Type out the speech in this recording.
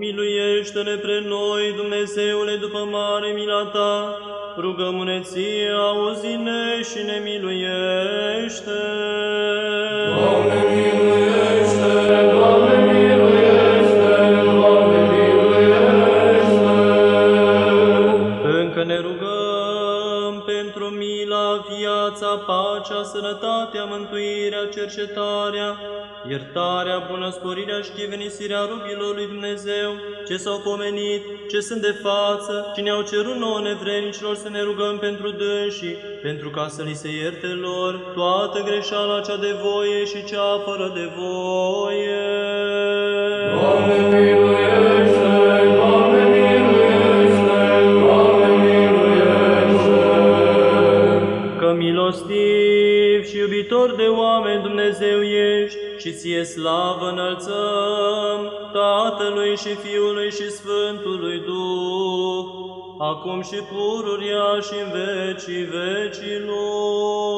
Miluiește-ne pre noi, Dumnezeule, după mare mila Ta, rugăm-ne ție, auzi-ne și ne miluiește. Pentru mila, viața, pacea, sănătatea, mântuirea, cercetarea, iertarea, bunăsporirea și chivenisirea rubilor lui Dumnezeu, ce s-au pomenit, ce sunt de față, și ne-au cerut nouă nevrednicilor să ne rugăm pentru dânsii, pentru ca să li se ierte lor toată greșeala cea de voie și cea fără de voie. Milostiv și iubitor de oameni Dumnezeu ești și ție slavă înălțăm Tatălui și Fiului și Sfântului Duh, acum și pururia și în vecii vecilor. Amin.